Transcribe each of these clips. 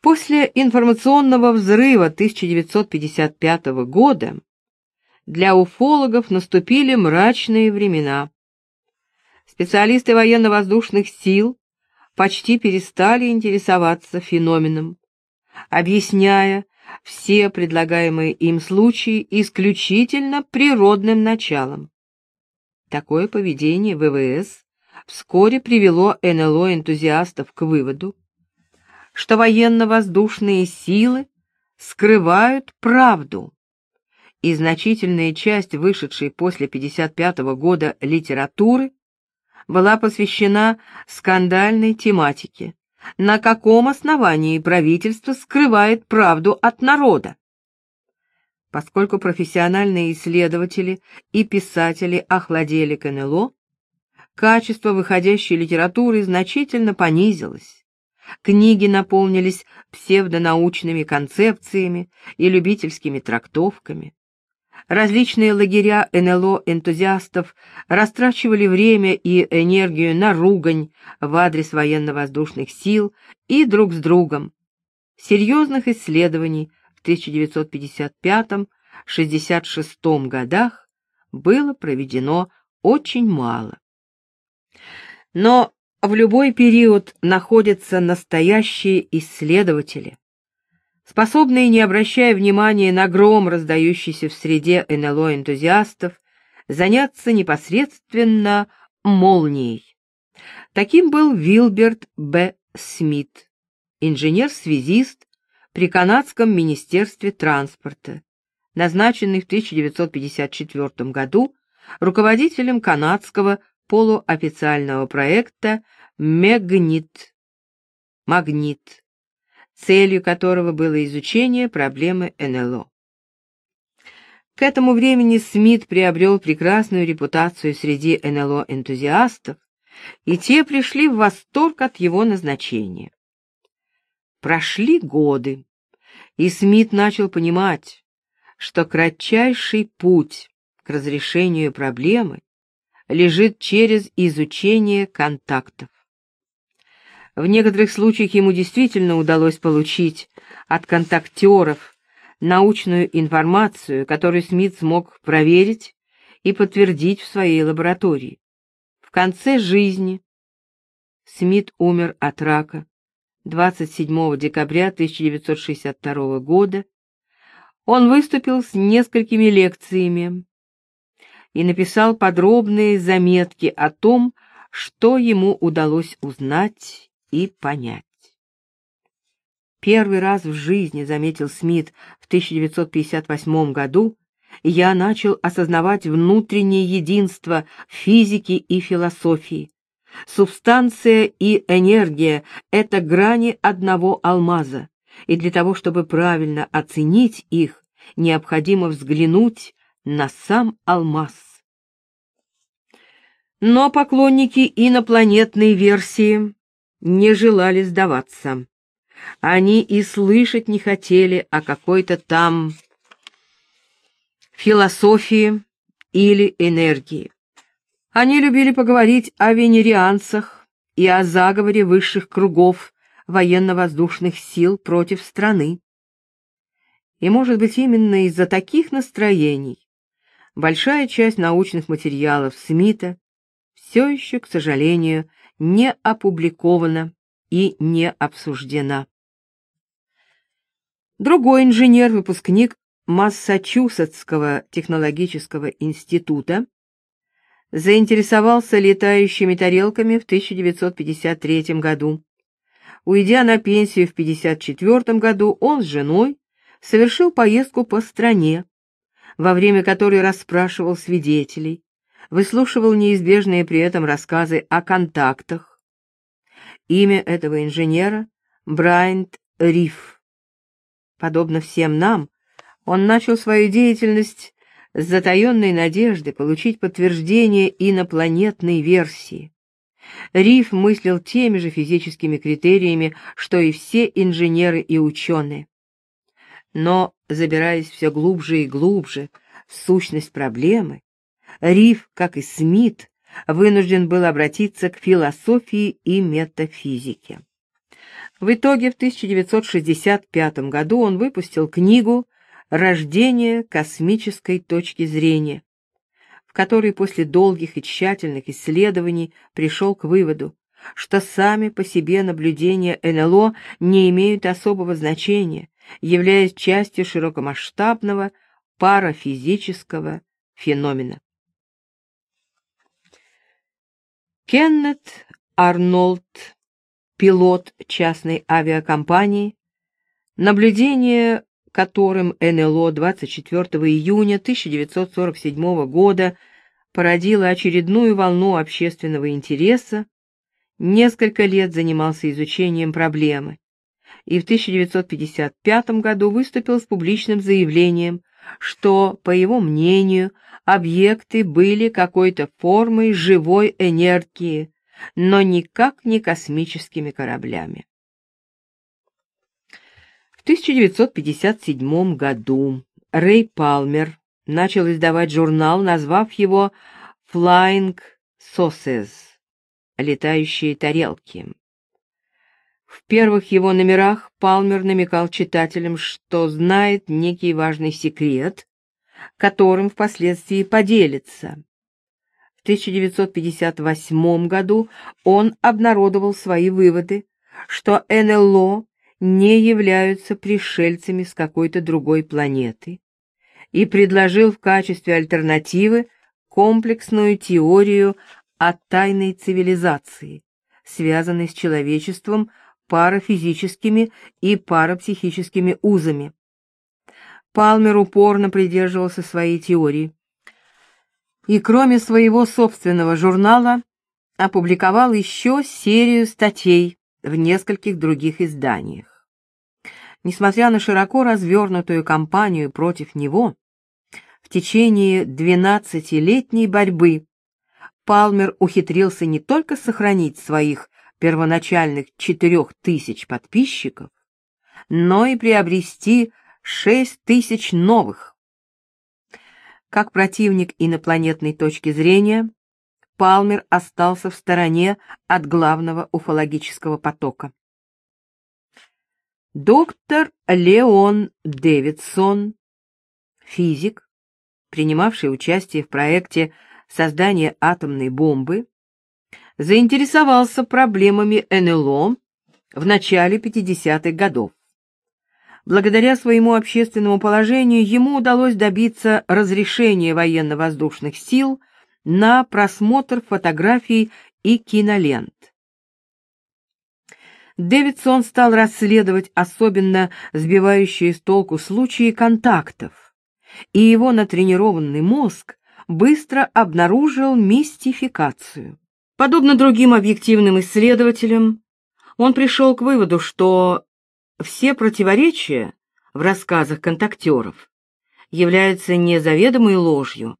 После информационного взрыва 1955 года для уфологов наступили мрачные времена. Специалисты военно-воздушных сил почти перестали интересоваться феноменом, объясняя все предлагаемые им случаи исключительно природным началом. Такое поведение ВВС вскоре привело НЛО-энтузиастов к выводу, что военно-воздушные силы скрывают правду, и значительная часть вышедшей после 55 года литературы была посвящена скандальной тематике, на каком основании правительство скрывает правду от народа. Поскольку профессиональные исследователи и писатели охладели к НЛО, качество выходящей литературы значительно понизилось. Книги наполнились псевдонаучными концепциями и любительскими трактовками. Различные лагеря НЛО-энтузиастов растрачивали время и энергию на ругань в адрес военно-воздушных сил и друг с другом. Серьезных исследований в 1955-66 годах было проведено очень мало. Но в любой период находятся настоящие исследователи, способные, не обращая внимания на гром, раздающийся в среде НЛО-энтузиастов, заняться непосредственно молнией. Таким был Вилберт Б. Смит, инженер-связист при Канадском министерстве транспорта, назначенный в 1954 году руководителем канадского полуофициального проекта «Мегнит» магнит, целью которого было изучение проблемы НЛО. К этому времени Смит приобрел прекрасную репутацию среди НЛО-энтузиастов, и те пришли в восторг от его назначения. Прошли годы, и Смит начал понимать, что кратчайший путь к разрешению проблемы лежит через изучение контактов. В некоторых случаях ему действительно удалось получить от контактеров научную информацию, которую Смит смог проверить и подтвердить в своей лаборатории. В конце жизни Смит умер от рака 27 декабря 1962 года. Он выступил с несколькими лекциями, и написал подробные заметки о том, что ему удалось узнать и понять. Первый раз в жизни, заметил Смит в 1958 году, я начал осознавать внутреннее единство физики и философии. Субстанция и энергия — это грани одного алмаза, и для того, чтобы правильно оценить их, необходимо взглянуть на сам алмаз. Но поклонники инопланетной версии не желали сдаваться. Они и слышать не хотели о какой-то там философии или энергии. Они любили поговорить о венерианцах и о заговоре высших кругов военно-воздушных сил против страны. И, может быть, именно из-за таких настроений большая часть научных материалов Смита все еще, к сожалению, не опубликована и не обсуждена. Другой инженер, выпускник Массачусетского технологического института, заинтересовался летающими тарелками в 1953 году. Уйдя на пенсию в 1954 году, он с женой совершил поездку по стране, во время которой расспрашивал свидетелей, выслушивал неизбежные при этом рассказы о контактах. Имя этого инженера — Брайант Риф. Подобно всем нам, он начал свою деятельность с затаенной надежды получить подтверждение инопланетной версии. Риф мыслил теми же физическими критериями, что и все инженеры и ученые. Но, забираясь все глубже и глубже в сущность проблемы, Риф, как и Смит, вынужден был обратиться к философии и метафизике. В итоге в 1965 году он выпустил книгу «Рождение космической точки зрения», в которой после долгих и тщательных исследований пришел к выводу, что сами по себе наблюдения НЛО не имеют особого значения, являясь частью широкомасштабного парафизического феномена. Кеннет Арнольд, пилот частной авиакомпании, наблюдение которым НЛО 24 июня 1947 года породило очередную волну общественного интереса, несколько лет занимался изучением проблемы и в 1955 году выступил с публичным заявлением, что, по его мнению, объекты были какой-то формой живой энергии, но никак не космическими кораблями. В 1957 году Рэй Палмер начал издавать журнал, назвав его «Flying Saucers» — «Летающие тарелки». В первых его номерах Палмер намекал читателям, что знает некий важный секрет, которым впоследствии поделится. В 1958 году он обнародовал свои выводы, что НЛО не являются пришельцами с какой-то другой планеты, и предложил в качестве альтернативы комплексную теорию о тайной цивилизации, связанной с человечеством парафизическими и парапсихическими узами. Палмер упорно придерживался своей теории. И кроме своего собственного журнала, опубликовал еще серию статей в нескольких других изданиях. Несмотря на широко развернутую кампанию против него, в течение двенадцатилетней борьбы Палмер ухитрился не только сохранить своих первоначальных четырех тысяч подписчиков, но и приобрести шесть тысяч новых. Как противник инопланетной точки зрения, Палмер остался в стороне от главного уфологического потока. Доктор Леон Дэвидсон, физик, принимавший участие в проекте создания атомной бомбы, заинтересовался проблемами НЛО в начале 50-х годов. Благодаря своему общественному положению ему удалось добиться разрешения военно-воздушных сил на просмотр фотографий и кинолент. Дэвидсон стал расследовать особенно сбивающие с толку случаи контактов, и его натренированный мозг быстро обнаружил мистификацию. Подобно другим объективным исследователям, он пришел к выводу, что все противоречия в рассказах контактеров являются не заведомой ложью,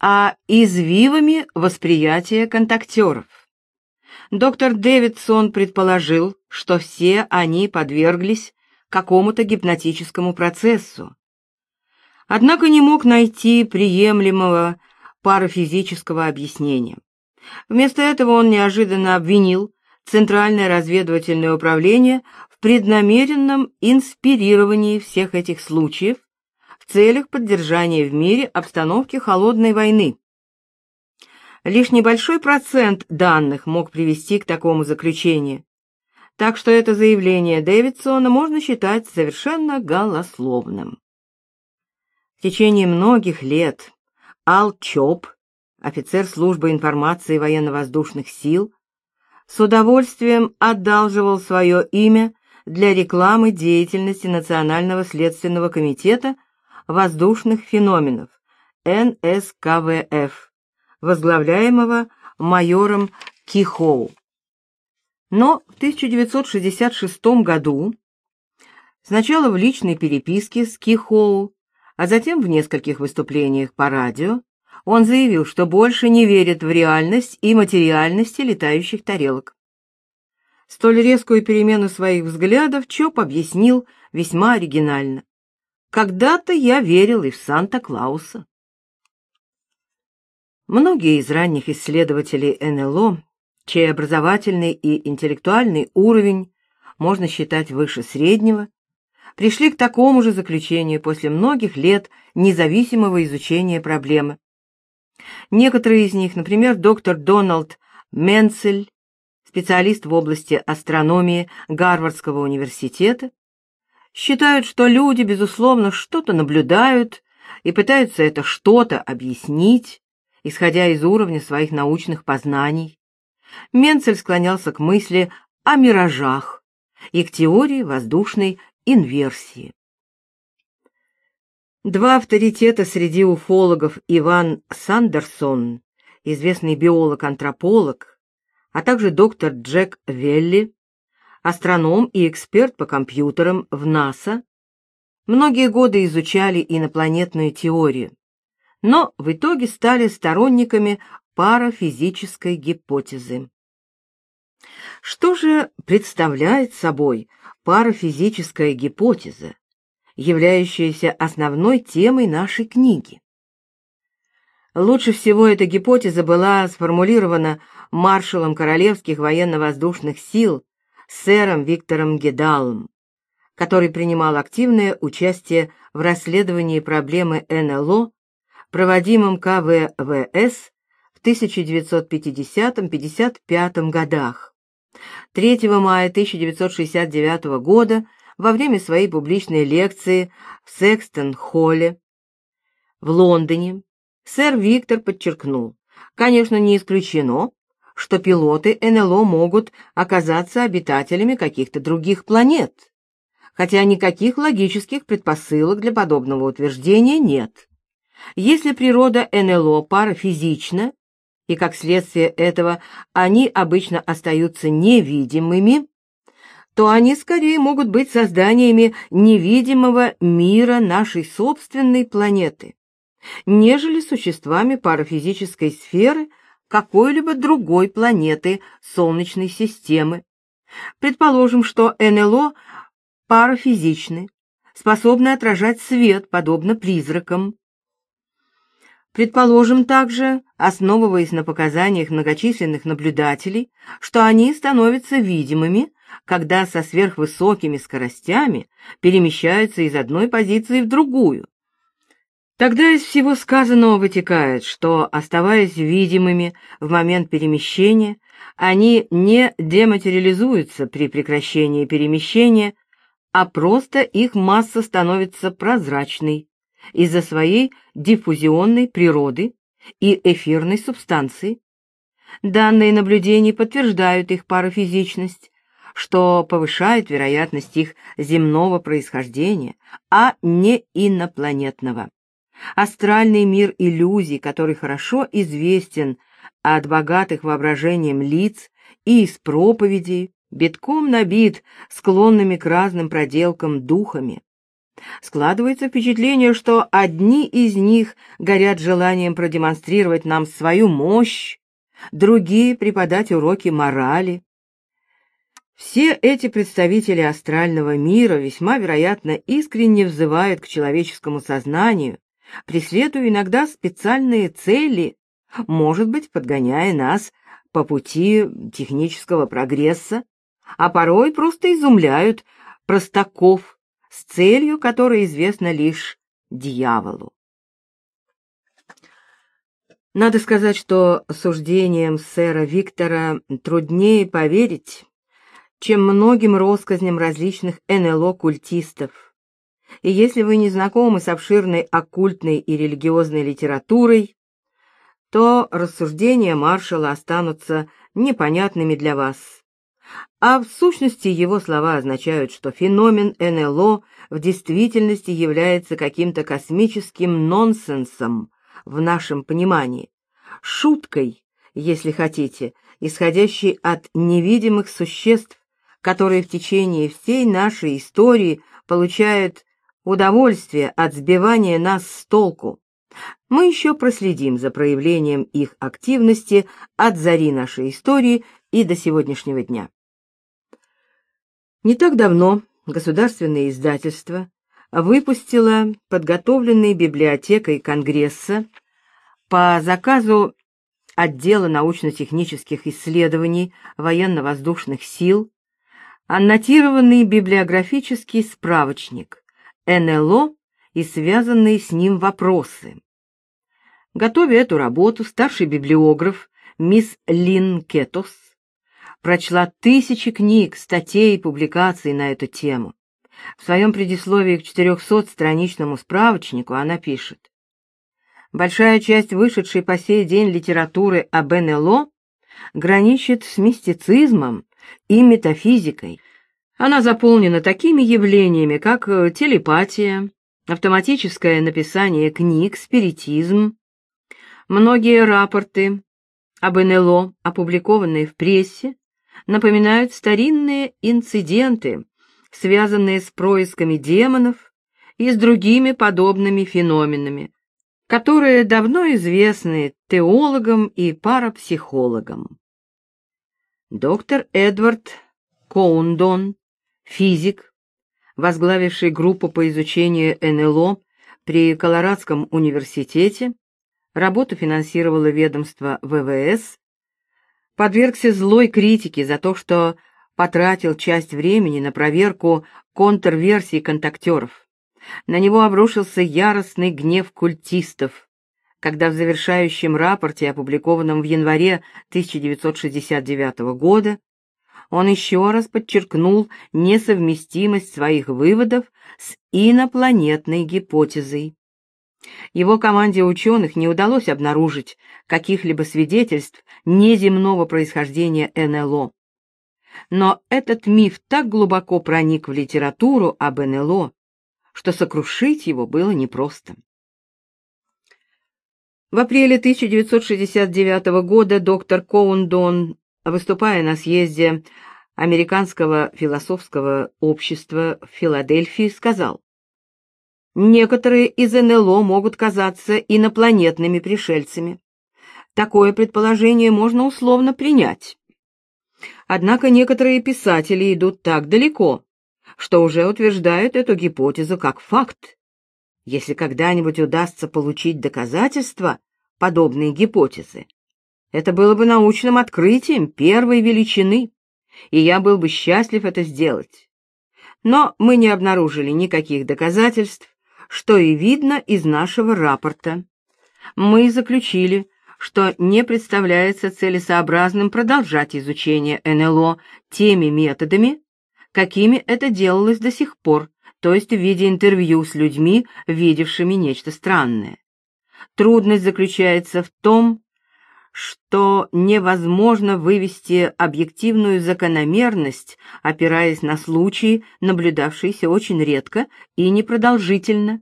а извивами восприятия контактеров. Доктор Дэвидсон предположил, что все они подверглись какому-то гипнотическому процессу. Однако не мог найти приемлемого парафизического объяснения. Вместо этого он неожиданно обвинил Центральное разведывательное управление в преднамеренном инспирировании всех этих случаев в целях поддержания в мире обстановки холодной войны. Лишь небольшой процент данных мог привести к такому заключению, так что это заявление Дэвидсона можно считать совершенно голословным. В течение многих лет Ал Чоп офицер службы информации военно-воздушных сил, с удовольствием одалживал свое имя для рекламы деятельности Национального следственного комитета воздушных феноменов НСКВФ, возглавляемого майором Кихоу. Но в 1966 году, сначала в личной переписке с Кихоу, а затем в нескольких выступлениях по радио, он заявил, что больше не верит в реальность и материальности летающих тарелок. Столь резкую перемену своих взглядов Чоп объяснил весьма оригинально. «Когда-то я верил и в Санта-Клауса». Многие из ранних исследователей НЛО, чей образовательный и интеллектуальный уровень можно считать выше среднего, пришли к такому же заключению после многих лет независимого изучения проблемы. Некоторые из них, например, доктор Дональд Менцель, специалист в области астрономии Гарвардского университета, считают, что люди, безусловно, что-то наблюдают и пытаются это что-то объяснить, исходя из уровня своих научных познаний. Менцель склонялся к мысли о миражах и к теории воздушной инверсии. Два авторитета среди уфологов Иван Сандерсон, известный биолог-антрополог, а также доктор Джек Велли, астроном и эксперт по компьютерам в НАСА, многие годы изучали инопланетную теорию, но в итоге стали сторонниками парафизической гипотезы. Что же представляет собой парафизическая гипотеза, являющаяся основной темой нашей книги? Лучше всего эта гипотеза была сформулирована маршалом Королевских военно-воздушных сил сэром Виктором Гедалом, который принимал активное участие в расследовании проблемы НЛО, проводимом КВВС в 1950-55 годах. 3 мая 1969 года во время своей публичной лекции в Секстон-Холле в Лондоне сэр Виктор подчеркнул, конечно, не исключено, что пилоты НЛО могут оказаться обитателями каких-то других планет, хотя никаких логических предпосылок для подобного утверждения нет. Если природа НЛО парафизична, и как следствие этого они обычно остаются невидимыми, то они скорее могут быть созданиями невидимого мира нашей собственной планеты, нежели существами парафизической сферы какой-либо другой планеты Солнечной системы. Предположим, что НЛО парафизичны, способны отражать свет, подобно призракам. Предположим также, основываясь на показаниях многочисленных наблюдателей, что они становятся видимыми, когда со сверхвысокими скоростями перемещаются из одной позиции в другую, Тогда из всего сказанного вытекает, что, оставаясь видимыми в момент перемещения, они не дематериализуются при прекращении перемещения, а просто их масса становится прозрачной из-за своей диффузионной природы и эфирной субстанции. Данные наблюдения подтверждают их парафизичность, что повышает вероятность их земного происхождения, а не инопланетного. Астральный мир иллюзий, который хорошо известен от богатых воображением лиц и из проповедей, битком набит склонными к разным проделкам духами. Складывается впечатление, что одни из них горят желанием продемонстрировать нам свою мощь, другие — преподать уроки морали. Все эти представители астрального мира весьма вероятно искренне взывают к человеческому сознанию, преследуя иногда специальные цели, может быть, подгоняя нас по пути технического прогресса, а порой просто изумляют простаков с целью, которая известна лишь дьяволу. Надо сказать, что суждением сэра Виктора труднее поверить, чем многим россказням различных НЛО-культистов, и если вы не знакомы с обширной оккультной и религиозной литературой, то рассуждения маршала останутся непонятными для вас. А в сущности его слова означают, что феномен НЛО в действительности является каким-то космическим нонсенсом в нашем понимании, шуткой, если хотите, исходящей от невидимых существ, которые в течение всей нашей истории получают удовольствие от сбивания нас с толку. Мы еще проследим за проявлением их активности от зари нашей истории и до сегодняшнего дня. Не так давно государственное издательство выпустило подготовленный библиотекой Конгресса по заказу отдела научно-технических исследований военно-воздушных сил Аннотированный библиографический справочник НЛО и связанные с ним вопросы. Готовя эту работу, старший библиограф мисс Лин Кетос прочла тысячи книг, статей и публикаций на эту тему. В своем предисловии к 400-страничному справочнику она пишет. Большая часть вышедшей по сей день литературы об НЛО граничит с мистицизмом и метафизикой. Она заполнена такими явлениями, как э, телепатия, автоматическое написание книг, спиритизм. Многие рапорты об НЛО, опубликованные в прессе, напоминают старинные инциденты, связанные с происками демонов и с другими подобными феноменами, которые давно известны теологам и парапсихологам. Доктор Эдвард Коундон, физик, возглавивший группу по изучению НЛО при Колорадском университете, работу финансировало ведомство ВВС, подвергся злой критике за то, что потратил часть времени на проверку контрверсий контактеров. На него обрушился яростный гнев культистов, когда в завершающем рапорте, опубликованном в январе 1969 года, он еще раз подчеркнул несовместимость своих выводов с инопланетной гипотезой. Его команде ученых не удалось обнаружить каких-либо свидетельств неземного происхождения НЛО. Но этот миф так глубоко проник в литературу об НЛО, что сокрушить его было непросто. В апреле 1969 года доктор Коундон, выступая на съезде Американского философского общества в Филадельфии, сказал, «Некоторые из НЛО могут казаться инопланетными пришельцами. Такое предположение можно условно принять. Однако некоторые писатели идут так далеко, что уже утверждают эту гипотезу как факт. Если когда-нибудь удастся получить доказательства подобной гипотезы, это было бы научным открытием первой величины, и я был бы счастлив это сделать. Но мы не обнаружили никаких доказательств, что и видно из нашего рапорта. Мы заключили, что не представляется целесообразным продолжать изучение НЛО теми методами, какими это делалось до сих пор, то есть в виде интервью с людьми, видевшими нечто странное. Трудность заключается в том, что невозможно вывести объективную закономерность, опираясь на случаи, наблюдавшиеся очень редко и непродолжительно,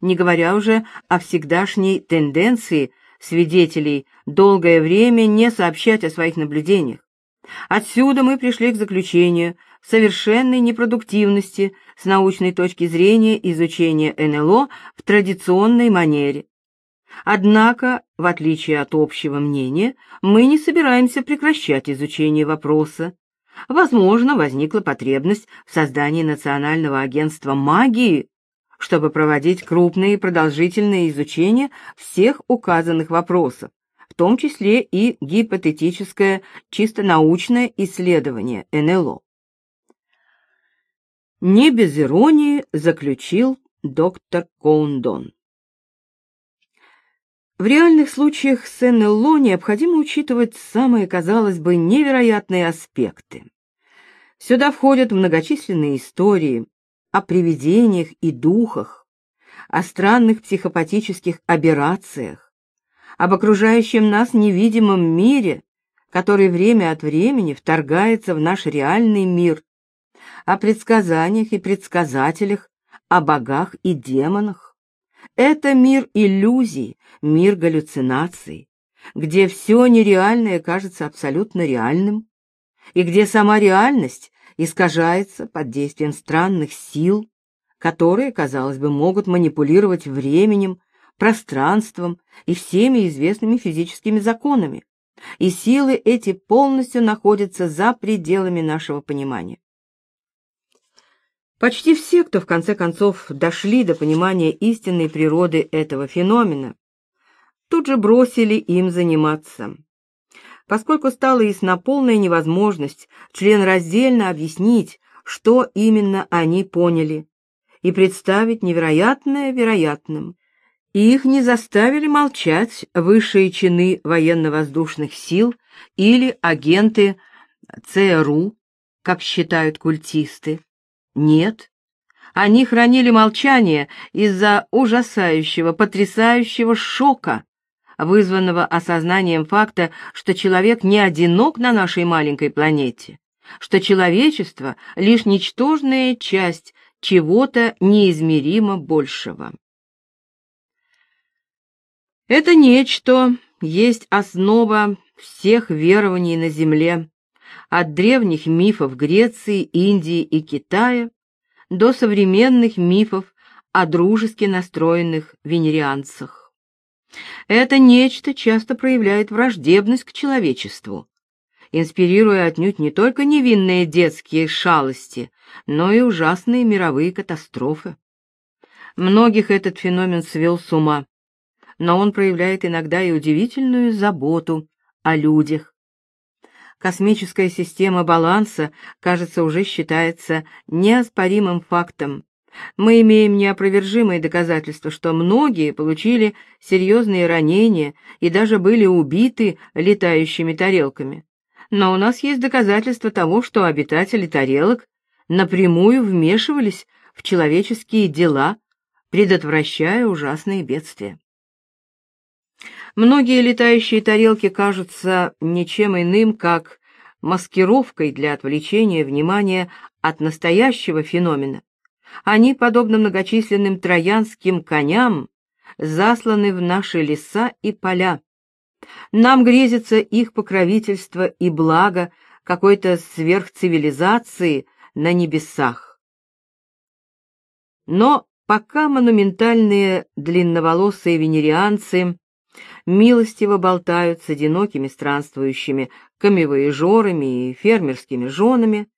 не говоря уже о всегдашней тенденции свидетелей долгое время не сообщать о своих наблюдениях. Отсюда мы пришли к заключению совершенной непродуктивности с научной точки зрения изучения НЛО в традиционной манере. Однако, в отличие от общего мнения, мы не собираемся прекращать изучение вопроса. Возможно, возникла потребность в создании Национального агентства магии, чтобы проводить крупные и продолжительные изучения всех указанных вопросов, в том числе и гипотетическое чисто научное исследование НЛО. Не без иронии заключил доктор Коундон. В реальных случаях с НЛО необходимо учитывать самые, казалось бы, невероятные аспекты. Сюда входят многочисленные истории о привидениях и духах, о странных психопатических аберрациях, об окружающем нас невидимом мире, который время от времени вторгается в наш реальный мир, о предсказаниях и предсказателях, о богах и демонах. Это мир иллюзий, мир галлюцинаций, где все нереальное кажется абсолютно реальным, и где сама реальность искажается под действием странных сил, которые, казалось бы, могут манипулировать временем, пространством и всеми известными физическими законами. И силы эти полностью находятся за пределами нашего понимания. Почти все, кто в конце концов дошли до понимания истинной природы этого феномена, тут же бросили им заниматься. поскольку стала ясна полная невозможность членраздельно объяснить, что именно они поняли, и представить невероятное вероятным. И их не заставили молчать высшие чины военно-воздушных сил или агенты ЦРУ, как считают культисты. Нет, они хранили молчание из-за ужасающего, потрясающего шока, вызванного осознанием факта, что человек не одинок на нашей маленькой планете, что человечество — лишь ничтожная часть чего-то неизмеримо большего. Это нечто есть основа всех верований на Земле, от древних мифов Греции, Индии и Китая до современных мифов о дружески настроенных венерианцах. Это нечто часто проявляет враждебность к человечеству, инспирируя отнюдь не только невинные детские шалости, но и ужасные мировые катастрофы. Многих этот феномен свел с ума, но он проявляет иногда и удивительную заботу о людях. Космическая система баланса, кажется, уже считается неоспоримым фактом. Мы имеем неопровержимые доказательства, что многие получили серьезные ранения и даже были убиты летающими тарелками. Но у нас есть доказательства того, что обитатели тарелок напрямую вмешивались в человеческие дела, предотвращая ужасные бедствия. Многие летающие тарелки кажутся ничем иным, как маскировкой для отвлечения внимания от настоящего феномена. Они, подобно многочисленным троянским коням, засланы в наши леса и поля. Нам грезится их покровительство и благо какой-то сверхцивилизации на небесах. Но пока монументальные длинноволосые венерианцы милостиво болтают с одинокими странствующими камевоежорами и фермерскими женами,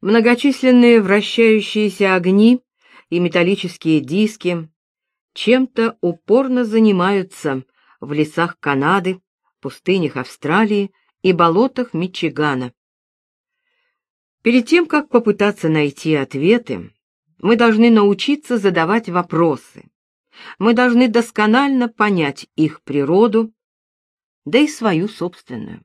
многочисленные вращающиеся огни и металлические диски чем-то упорно занимаются в лесах Канады, пустынях Австралии и болотах Мичигана. Перед тем, как попытаться найти ответы, мы должны научиться задавать вопросы. Мы должны досконально понять их природу, да и свою собственную.